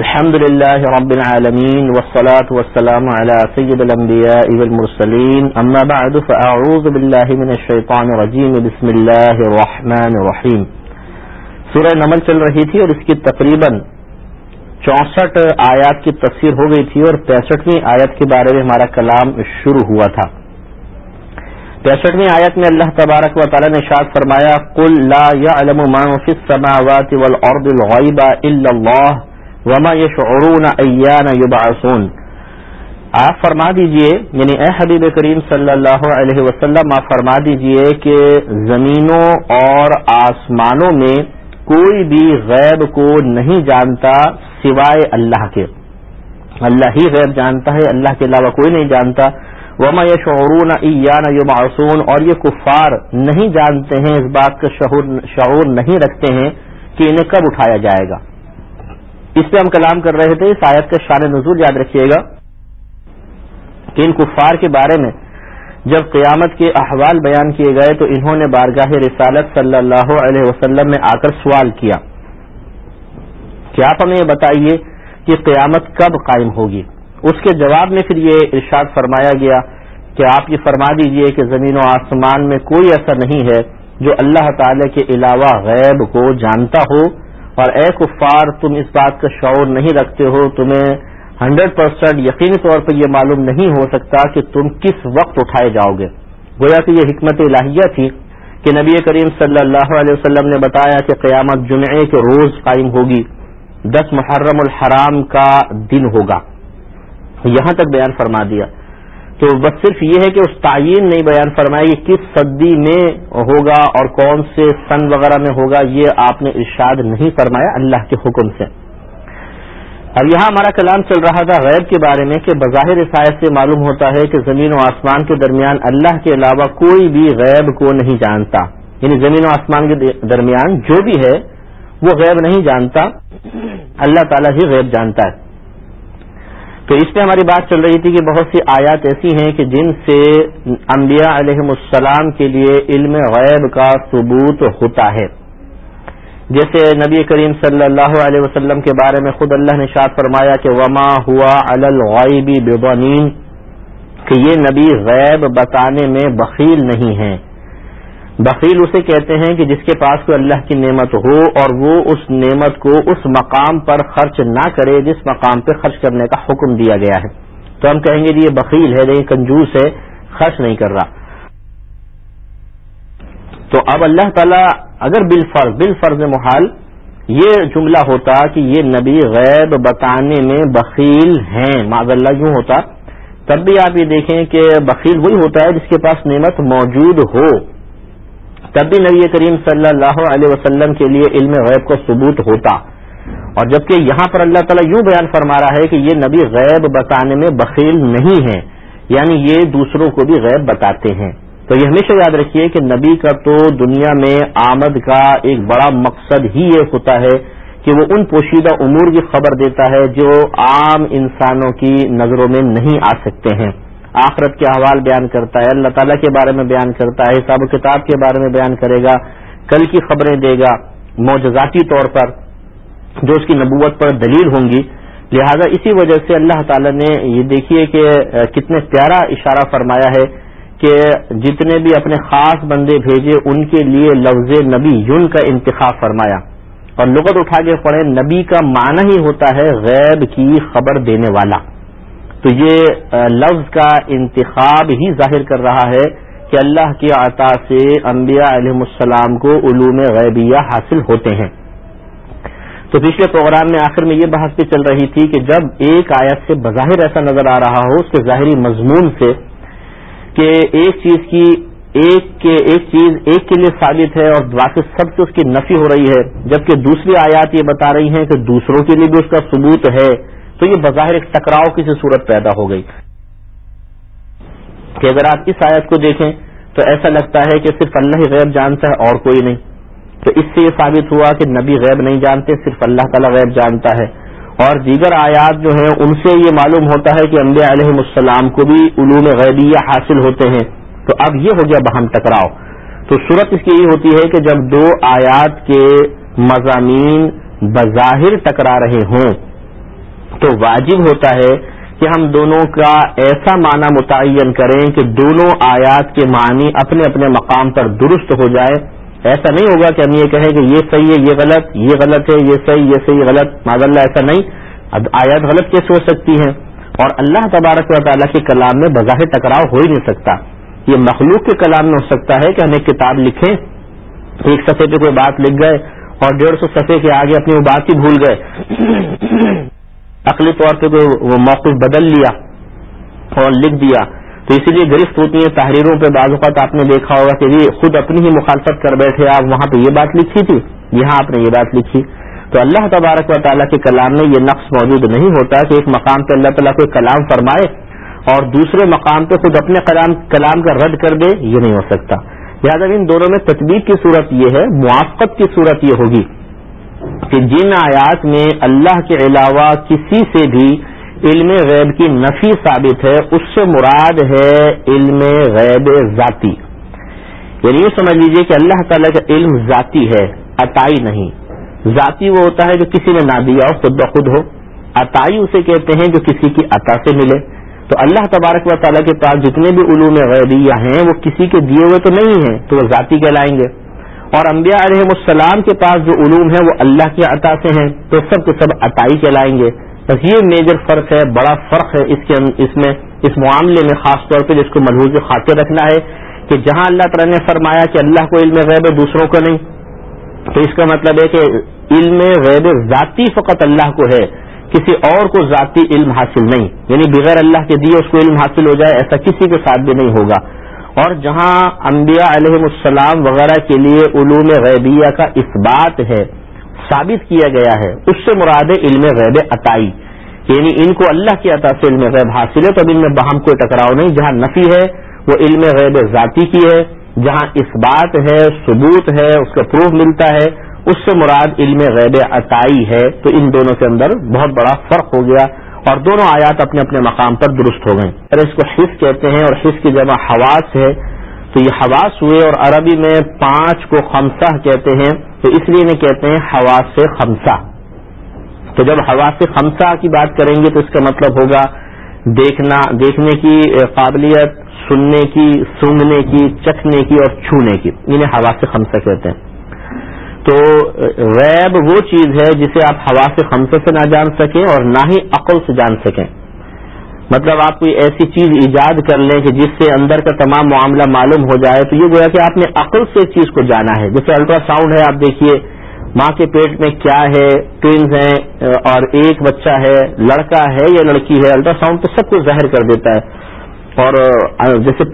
الحمد لله رب العالمين والصلاة والسلام على سيد الأنبياء والمرسلين. أما بعد، فأعوذ بالله من الشيطان الرجيم. بسم الله الرحمن الرحيم. سورہ نمل چل رہی تھی اور اس کی تقریباً چونسٹھ آیات کی تفسیر ہو گئی تھی اور پینسٹھویں آیت کے بارے میں ہمارا کلام شروع ہوا تھا۔ پینسٹھویں آیت میں اللہ تبارک و تعالی نے شاد فرمایا، قل لا يعلم من في السماوات والأرض الغيب إلا الله وما یشعرون ایان یبعثون آپ فرما دیجیے یعنی اے حبیب کریم صلی اللہ علیہ وسلم، آپ فرما دیجیے کہ زمینوں اور آسمانوں میں کوئی بھی غیب کو نہیں جانتا سوائے اللہ کے۔ اللہ ہی غیب جانتا ہے، اللہ کے علاوہ کوئی نہیں جانتا۔ وما یشعرون ایان یبعثون اور یہ کفار نہیں جانتے ہیں، اس بات کا شعور نہیں رکھتے ہیں کہ انہیں کب اٹھایا جائے گا۔ اس پہ ہم کلام کر رہے تھے، اس آیت کا شان نزول یاد رکھیے گا کہ ان کفار کے بارے میں جب قیامت کے احوال بیان کیے گئے تو انہوں نے بارگاہ رسالت صلی اللہ علیہ وسلم میں آ کر سوال کیا۔ کہ آپ ہمیں یہ بتائیے کہ قیامت کب قائم ہوگی؟ اس کے جواب میں پھر یہ ارشاد فرمایا گیا کہ آپ یہ فرما دیجیے کہ زمین و آسمان میں کوئی ایسا نہیں ہے جو اللہ تعالی کے علاوہ غیب کو جانتا ہو۔ اور اے کفار، تم اس بات کا شعور نہیں رکھتے ہو، تمہیں ہنڈریڈ پرسینٹ یقینی طور پر یہ معلوم نہیں ہو سکتا کہ تم کس وقت اٹھائے جاؤ گے۔ گویا کہ یہ حکمت الہیہ تھی کہ نبی کریم صلی اللہ علیہ وسلم نے بتایا کہ قیامت جمعے کے روز قائم ہوگی، دس محرم الحرام کا دن ہوگا۔ یہاں تک بیان فرما دیا۔ تو بس صرف یہ ہے کہ اس تعین نہیں بیان فرمایا کہ کس صدی میں ہوگا اور کون سے سن وغیرہ میں ہوگا، یہ آپ نے ارشاد نہیں فرمایا اللہ کے حکم سے۔ اب یہاں ہمارا کلام چل رہا تھا غیب کے بارے میں کہ بظاہر عیسائیت سے معلوم ہوتا ہے کہ زمین و آسمان کے درمیان اللہ کے علاوہ کوئی بھی غیب کو نہیں جانتا۔ یعنی زمین و آسمان کے درمیان جو بھی ہے، وہ غیب نہیں جانتا۔ اللہ تعالیٰ ہی غیب جانتا ہے۔ تو اس پہ ہماری بات چل رہی تھی کہ بہت سی آیات ایسی ہیں کہ جن سے انبیاء علیہ السلام کے لیے علم غیب کا ثبوت ہوتا ہے۔ جیسے نبی کریم صلی اللہ علیہ وسلم کے بارے میں خود اللہ نے شاد فرمایا کہ وما ہوا الغیبی ببنین کہ یہ نبی غیب بتانے میں بخیل نہیں ہیں۔ بخیل اسے کہتے ہیں کہ جس کے پاس کوئی اللہ کی نعمت ہو اور وہ اس نعمت کو اس مقام پر خرچ نہ کرے جس مقام پہ خرچ کرنے کا حکم دیا گیا ہے۔ تو ہم کہیں گے جی یہ بخیل ہے لیکن کنجوس ہے، خرچ نہیں کر رہا۔ تو اب اللہ تعالیٰ اگر بال فرض محال یہ جملہ ہوتا کہ یہ نبی غیب بتانے میں بخیل ہیں معذ اللہ یوں ہوتا، تب بھی آپ یہ دیکھیں کہ بخیل وہی ہوتا ہے جس کے پاس نعمت موجود ہو۔ تب بھی نبی کریم صلی اللہ علیہ وسلم کے لیے علم غیب کا ثبوت ہوتا۔ اور جبکہ یہاں پر اللہ تعالیٰ یوں بیان فرما رہا ہے کہ یہ نبی غیب بتانے میں بخیل نہیں ہے یعنی یہ دوسروں کو بھی غیب بتاتے ہیں۔ تو یہ ہمیشہ یاد رکھیے کہ نبی کا تو دنیا میں آمد کا ایک بڑا مقصد ہی یہ ہوتا ہے کہ وہ ان پوشیدہ امور کی خبر دیتا ہے جو عام انسانوں کی نظروں میں نہیں آ سکتے ہیں۔ آخرت کے احوال بیان کرتا ہے، اللہ تعالیٰ کے بارے میں بیان کرتا ہے، حساب و کتاب کے بارے میں بیان کرے گا، کل کی خبریں دے گا موجزاتی طور پر جو اس کی نبوت پر دلیل ہوں گی۔ لہذا اسی وجہ سے اللہ تعالیٰ نے یہ دیکھیے کہ کتنے پیارا اشارہ فرمایا ہے کہ جتنے بھی اپنے خاص بندے بھیجے، ان کے لیے لفظ نبی یون کا انتخاب فرمایا۔ اور لغت اٹھا کے پڑھے نبی کا معنی ہی ہوتا ہے غیب کی خبر دینے والا۔ تو یہ لفظ کا انتخاب ہی ظاہر کر رہا ہے کہ اللہ کی عطا سے انبیاء علیہ السلام کو علوم غیبیہ حاصل ہوتے ہیں۔ تو پچھلے پروگرام میں آخر میں یہ بحث بھی چل رہی تھی کہ جب ایک آیت سے بظاہر ایسا نظر آ رہا ہو، اس کے ظاہری مضمون سے کہ ایک چیز کی ایک کے ایک چیز ایک کے لیے ثابت ہے اور باقی سب سے اس کی نفی ہو رہی ہے، جبکہ دوسری آیات یہ بتا رہی ہیں کہ دوسروں کے لیے بھی اس کا ثبوت ہے۔ تو یہ بظاہر ایک ٹکراؤ کسی صورت پیدا ہو گئی۔ کہ اگر آپ اس آیت کو دیکھیں تو ایسا لگتا ہے کہ صرف اللہ ہی غیب جانتا ہے اور کوئی نہیں۔ تو اس سے یہ ثابت ہوا کہ نبی غیب نہیں جانتے، صرف اللہ تعالیٰ غیب جانتا ہے۔ اور دیگر آیات جو ہیں، ان سے یہ معلوم ہوتا ہے کہ انبیاء علیہ السلام کو بھی علوم غیبیہ حاصل ہوتے ہیں۔ تو اب یہ ہو گیا بہم ٹکراؤ۔ تو صورت اس کی یہ ہوتی ہے کہ جب دو آیات کے مضامین بظاہر ٹکرا رہے ہوں تو واجب ہوتا ہے کہ ہم دونوں کا ایسا معنی متعین کریں کہ دونوں آیات کے معنی اپنے اپنے مقام پر درست ہو جائے۔ ایسا نہیں ہوگا کہ ہم یہ کہیں کہ یہ صحیح ہے، یہ غلط یہ غلط ہے، یہ صحیح یہ صحیح، غلط ماض اللہ ایسا نہیں۔ آیات غلط کیسے ہو سکتی ہیں؟ اور اللہ تبارک و تعالیٰ کے کلام میں بظاہر ٹکراؤ ہو ہی نہیں سکتا۔ یہ مخلوق کے کلام میں ہو سکتا ہے کہ ہم ایک کتاب لکھیں، ایک صفحے پہ کوئی بات لکھ گئے اور ڈیڑھ سو صفحے کے آگے اپنی وہ بات ہی بھول گئے۔ عقلی طور پہ کوئی موقف بدل لیا اور لکھ دیا۔ تو اسی لیے گرفت ہوتی ہیں تحریروں پہ بعض اوقات آپ نے دیکھا ہوگا کہ یہ خود اپنی ہی مخالفت کر بیٹھے آپ، وہاں پہ یہ بات لکھی تھی، یہاں آپ نے یہ بات لکھی۔ تو اللہ تبارک و تعالیٰ کے کلام میں یہ نقص موجود نہیں ہوتا کہ ایک مقام پہ اللہ تعالیٰ کو کلام فرمائے اور دوسرے مقام پہ خود اپنے کلام کلام کا رد کر دے، یہ نہیں ہو سکتا۔ لہٰذا ان دونوں میں تطبیق کی صورت یہ ہے، موافقت کی صورت یہ ہوگی۔ کہ جن آیات میں اللہ کے علاوہ کسی سے بھی علم غیب کی نفی ثابت ہے، اس سے مراد ہے علم غیب ذاتی۔ یعنی یہ سمجھ لیجیے کہ اللہ تعالیٰ کا علم ذاتی ہے، عطائی نہیں۔ ذاتی وہ ہوتا ہے جو کسی نے نہ دیا ہو، خود بخود ہو۔ عطائی اسے کہتے ہیں جو کسی کی عطا سے ملے۔ تو اللہ تبارک و تعالیٰ کے پاس جتنے بھی علوم غیبیہ ہیں، وہ کسی کے دیے ہوئے تو نہیں ہیں، تو وہ ذاتی کہلائیں گے۔ اور انبیاء علیہ السلام کے پاس جو علوم ہیں وہ اللہ کی عطا سے ہیں، تو سب کے سب عطائی کہلائیں گے۔ بس یہ میجر فرق ہے، بڑا فرق ہے اس کے اس میں اس معاملے میں خاص طور پہ جس کو ملحوظ خاطر رکھنا ہے کہ جہاں اللہ تعالیٰ نے فرمایا کہ اللہ کو علم غیب ہے، دوسروں کو نہیں۔ تو اس کا مطلب ہے کہ علم غیب ذاتی فقط اللہ کو ہے، کسی اور کو ذاتی علم حاصل نہیں۔ یعنی بغیر اللہ کے دیے اس کو علم حاصل ہو جائے، ایسا کسی کے ساتھ بھی نہیں ہوگا۔ اور جہاں انبیاء علیہ السلام وغیرہ کے لیے علوم غیبیہ کا اس بات ہے، ثابت کیا گیا ہے، اس سے مراد علم غیب عطائی۔ یعنی ان کو اللہ کی عطا سے علم غیب حاصل ہے تو اب ان میں باہم کوئی ٹکراؤ نہیں، جہاں نفی ہے وہ علم غیب ذاتی کی ہے، جہاں اس بات ہے، ثبوت ہے، اس کا پروف ملتا ہے، اس سے مراد علم غیب عطائی ہے۔ تو ان دونوں کے اندر بہت بڑا فرق ہو گیا۔ اور دونوں آیات اپنے اپنے مقام پر درست ہو گئیں۔ اگر اس کو حص کہتے ہیں اور حص کی جمع حواس ہے، تو یہ حواس ہوئے اور عربی میں پانچ کو خمسہ کہتے ہیں، تو اس لیے انہیں کہتے ہیں حواس سے خمسہ۔ تو جب حواس سے خمسہ کی بات کریں گے، تو اس کا مطلب ہوگا دیکھنا، دیکھنے کی قابلیت، سننے کی سونگنے کی، چکھنے کی اور چھونے کی۔ انہیں حواس سے خمسہ کہتے ہیں۔ تو غیب وہ چیز ہے جسے آپ ہوا سے خمسے سے نہ جان سکیں اور نہ ہی عقل سے جان سکیں۔ مطلب آپ کوئی ایسی چیز ایجاد کر لیں کہ جس سے اندر کا تمام معاملہ معلوم ہو جائے، تو یہ گویا کہ آپ نے عقل سے چیز کو جانا ہے۔ جیسے الٹرا ساؤنڈ ہے، آپ دیکھیے، ماں کے پیٹ میں کیا ہے ٹوینز ہیں، اور ایک بچہ ہے، لڑکا ہے یا لڑکی ہے۔ الٹرا ساؤنڈ تو سب کو ظاہر کر دیتا ہے۔ اور جیسے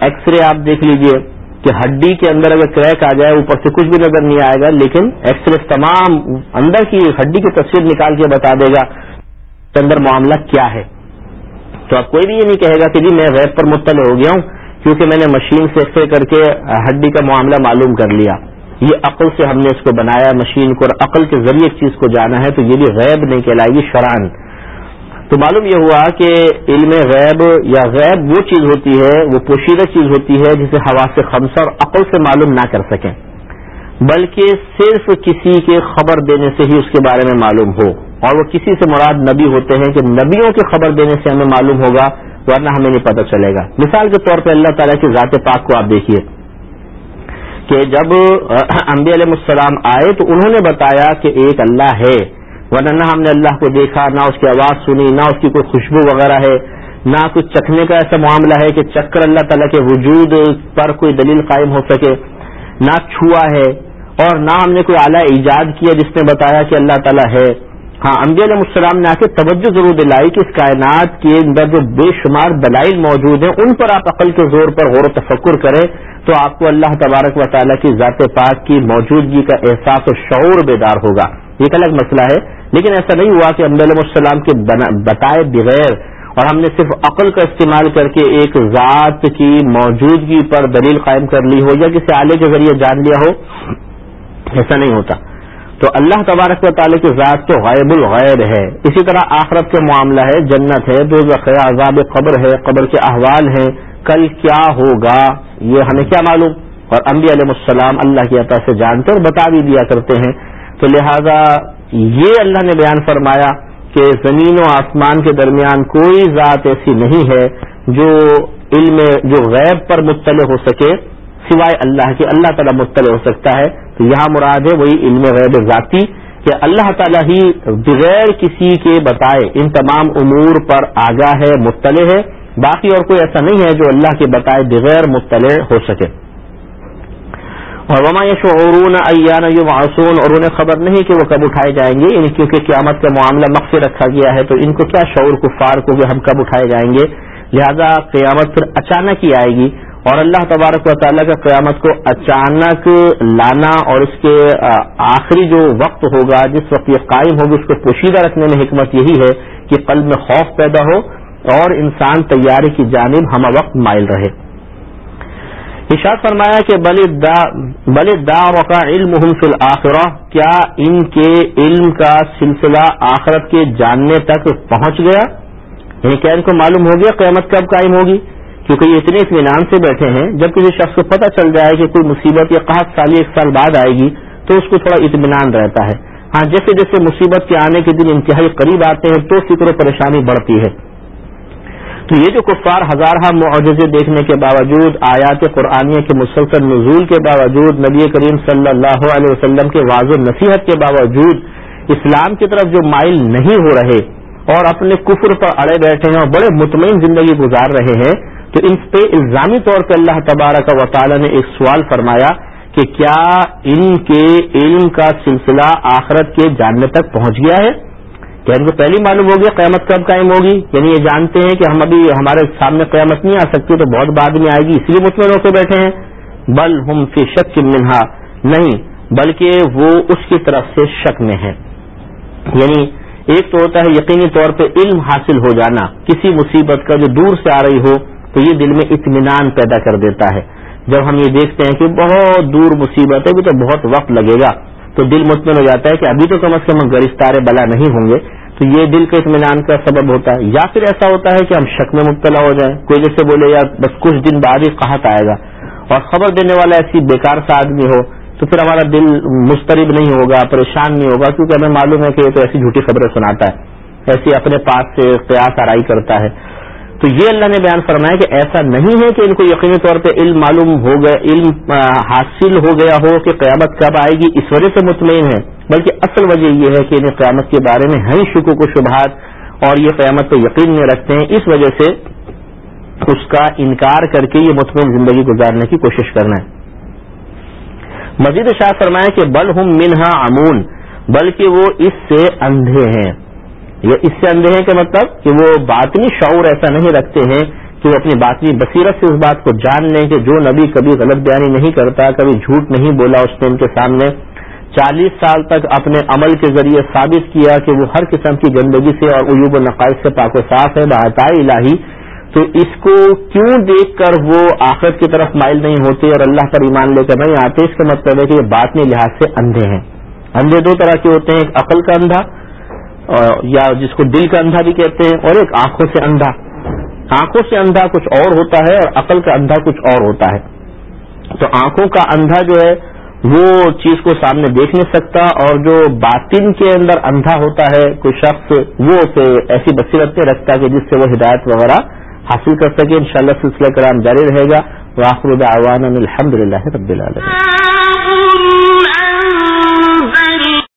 ایکس رے آپ دیکھ لیجیے۔ کہ ہڈی کے اندر اگر کریک آ جائے، اوپر سے کچھ بھی نظر نہیں آئے گا، لیکن ایکس رے تمام اندر کی ہڈی کی تصویر نکال کے بتا دے گا کہ اندر معاملہ کیا ہے۔ تو اب کوئی بھی یہ نہیں کہے گا کہ جی میں ویب پر مطلع ہو گیا ہوں کیونکہ میں نے مشین سے ایکسرے کر کے ہڈی کا معاملہ معلوم کر لیا۔ یہ عقل سے ہم نے اس کو بنایا، مشین کو اور عقل کے ذریعے چیز کو جانا ہے، تو یہ بھی غیب نہیں کہلائے گی شران تو معلوم یہ ہوا کہ علم غیب یا غیب وہ چیز ہوتی ہے، وہ پوشیدہ چیز ہوتی ہے جسے ہوا سے خمسہ اور عقل سے معلوم نہ کر سکیں۔ بلکہ صرف کسی کے خبر دینے سے ہی اس کے بارے میں معلوم ہو۔ اور وہ کسی سے مراد نبی ہوتے ہیں کہ نبیوں کی خبر دینے سے ہمیں معلوم ہوگا، ورنہ ہمیں نہیں پتہ چلے گا۔ مثال کے طور پہ اللہ تعالیٰ کی ذات پاک کو آپ دیکھیے۔ کہ جب انبی علیہ السلام آئے تو انہوں نے بتایا کہ ایک اللہ ہے۔ ورنہ نہ ہم نے اللہ کو دیکھا، نہ اس کی آواز سنی، نہ اس کی کوئی خوشبو وغیرہ ہے، نہ کچھ چکھنے کا ایسا معاملہ ہے کہ چکر اللہ تعالیٰ کے وجود پر کوئی دلیل قائم ہو سکے، نہ چھوا ہے اور نہ ہم نے کوئی اعلیٰ ایجاد کیا جس نے بتایا کہ اللہ تعالیٰ ہے۔ ہاں انبیاء علیہ السلام نے آ کے توجہ ضرور دلائی کہ اس کائنات کے اندر جو بے شمار دلائل موجود ہیں، ان پر آپ عقل کے زور پر غور و تفکر کریں تو آپ کو اللہ تبارک و تعالیٰ کی ذات پاک کی موجودگی کا احساس و شعور بیدار ہوگا۔ یہ ایک الگ مسئلہ ہے۔ لیکن ایسا نہیں ہوا کہ انبیاء علیہ السلام کے بتائے بغیر اور ہم نے صرف عقل کا استعمال کر کے ایک ذات کی موجودگی پر دلیل قائم کر لی ہو یا کسی آلے کے ذریعے جان لیا ہو، ایسا نہیں ہوتا۔ تو اللہ تبارک و تعالیٰ کی ذات تو غائب الغیر ہے۔ اسی طرح آخرت کے معاملہ ہے، جنت ہے، دو عذاب قبر ہے، قبر کے احوال ہیں۔ کل کیا ہوگا؟ یہ ہمیں کیا معلوم؟ اور انبیاء علیہ السلام اللہ کی عطا سے جانتے اور بتا بھی دیا کرتے ہیں۔ تو لہذا یہ اللہ نے بیان فرمایا کہ زمین و آسمان کے درمیان کوئی ذات ایسی نہیں ہے جو علم، جو غیب پر مطلع ہو سکے، سوائے اللہ کے، اللہ تعالیٰ مطلع ہو سکتا ہے۔ تو یہاں مراد ہے وہی علم غیب ذاتی کہ اللہ تعالیٰ ہی بغیر کسی کے بتائے ان تمام امور پر آگاہ ہے، مطلع ہے۔ باقی اور کوئی ایسا نہیں ہے جو اللہ کے بتائے بغیر مطلع ہو سکے۔ اور وما شعرون ایان معصون اور انہیں خبر نہیں کہ وہ کب اٹھائے جائیں گے یعنی کیونکہ قیامت کا معاملہ مقصد رکھا گیا ہے، تو ان کو کیا شعور کفار کو کہ ہم کب اٹھائے جائیں گے؟ لہذا قیامت پھر اچانک ہی آئے گی اور اللہ تبارک و تعالیٰ کا قیامت کو اچانک لانا اور اس کے آخری جو وقت ہوگا، جس وقت یہ قائم ہوگی، اس کو پوشیدہ رکھنے میں حکمت یہی ہے کہ قلب میں خوف پیدا ہو اور انسان تیاری کی جانب ہم وقت مائل رہے۔ اشاد فرمایا کہ بل دا کا علم فی الآخرہ کیا ان کے علم کا سلسلہ آخرت کے جاننے تک پہنچ گیا؟ یعنی کیا ان کو معلوم ہو گیا قیامت کب قائم ہوگی؟ کیونکہ یہ اتنے اطمینان سے بیٹھے ہیں، جب کسی شخص کو پتہ چل جائے کہ کوئی مصیبت یا قحط سالی ایک سال بعد آئے گی، تو اس کو تھوڑا اطمینان رہتا ہے۔ ہاں جیسے جیسے مصیبت کے آنے کے دن انتہائی قریب آتے ہیں، تو فکر و پریشانی بڑھتی ہے۔ تو یہ جو کفار ہزارہ معجزے دیکھنے کے باوجود، آیات قرآنیہ کے مسلسل نزول کے باوجود، نبی کریم صلی اللہ علیہ وسلم کے واضح نصیحت کے باوجود اسلام کی طرف جو مائل نہیں ہو رہے اور اپنے کفر پر اڑے بیٹھے ہیں اور بڑے مطمئن زندگی گزار رہے ہیں، تو ان پہ الزامی طور پہ اللہ تبارک و تعالی نے ایک سوال فرمایا کہ کیا ان کے علم کا سلسلہ آخرت کے جاننے تک پہنچ گیا ہے؟ یعنی کیا ان کو پہلی معلوم ہوگی قیامت کب قائم ہوگی یعنی یہ جانتے ہیں کہ ہم ابھی ہمارے سامنے قیامت نہیں آ سکتی، تو بہت بعد میں آئے گی اس لیے مطمئن ہو کے بیٹھے ہیں۔ بل ہم فی شک منہا، نہیں، بلکہ وہ اس کی طرف سے شک میں ہے یعنی ایک تو ہوتا ہے یقینی طور پہ علم حاصل ہو جانا، کسی مصیبت کا جو دور سے آ رہی ہو، تو یہ دل میں اطمینان پیدا کر دیتا ہے۔ جب ہم یہ دیکھتے ہیں کہ بہت دور مصیبت ہے بھی تو بہت وقت لگے گا۔ تو دل مطمئن ہو جاتا ہے کہ ابھی تو کم از کم گرفتار بلا نہیں ہوں گے، تو یہ دل کے اطمینان کا سبب ہوتا ہے۔ یا پھر ایسا ہوتا ہے کہ ہم شک میں مبتلا ہو جائیں، کوئی جیسے بولے یا بس کچھ دن بعد ہی قحط آئے گا۔ اور خبر دینے والا ایسی بیکار سا آدمی ہو، تو پھر ہمارا دل مسترب نہیں ہوگا، پریشان نہیں ہوگا، کیونکہ ہمیں معلوم ہے کہ یہ تو ایسی جھوٹی خبریں سناتا ہے۔ ایسی اپنے پاس سے قیاس آرائی کرتا ہے۔ تو یہ اللہ نے بیان فرمایا کہ ایسا نہیں ہے کہ ان کو یقینی طور پہ علم معلوم ہو گیا، علم حاصل ہو گیا ہو کہ قیامت کب آئے گی، اس وجہ سے مطمئن ہے بلکہ اصل وجہ یہ ہے کہ انہیں قیامت کے بارے میں ہیں شکو کو شبہات اور یہ قیامت پہ یقین میں رکھتے ہیں۔ اس وجہ سے اس کا انکار کر کے یہ مطمئن زندگی گزارنے کی کوشش کرنا ہے مزید شاہ فرمایا کہ بل ہم منہا امون بلکہ وہ اس سے اندھے ہیں۔ یہ اس سے اندھے ہیں کہ مطلب کہ وہ باطنی شعور ایسا نہیں رکھتے ہیں کہ وہ اپنی باطنی بصیرت سے اس بات کو جان لیں کہ جو نبی کبھی غلط بیانی نہیں کرتا، کبھی جھوٹ نہیں بولا اس نے ان کے سامنے۔ چالیس سال تک اپنے عمل کے ذریعے ثابت کیا کہ وہ ہر قسم کی گندگی سے اور عیوب و نقائص سے پاک و صاف ہے بحتا الہی۔ تو اس کو کیوں دیکھ کر وہ آخرت کی طرف مائل نہیں ہوتے اور اللہ پر ایمان لے کر نہیں آتے؟ اس کا مطلب ہے کہ یہ باطنی لحاظ سے اندھے ہیں۔ اندھے دو طرح کے ہوتے ہیں، ایک عقل کا اندھا یا جس کو دل کا اندھا بھی کہتے ہیں، اور ایک آنکھوں سے اندھا۔ آنکھوں سے اندھا کچھ اور ہوتا ہے اور عقل کا اندھا کچھ اور ہوتا ہے۔ تو آنکھوں کا اندھا جو ہے، وہ چیز کو سامنے دیکھ نہیں سکتا، اور جو باطن کے اندر اندھا ہوتا ہے، کوئی شخص وہ اسے ایسی بصیرت میں رکھتا کہ جس سے وہ ہدایت وغیرہ حاصل کر سکے۔ ان شاء اللہ سلسلہ کرام جاری رہے گا۔ واخر الحمد للہ رب العالمین۔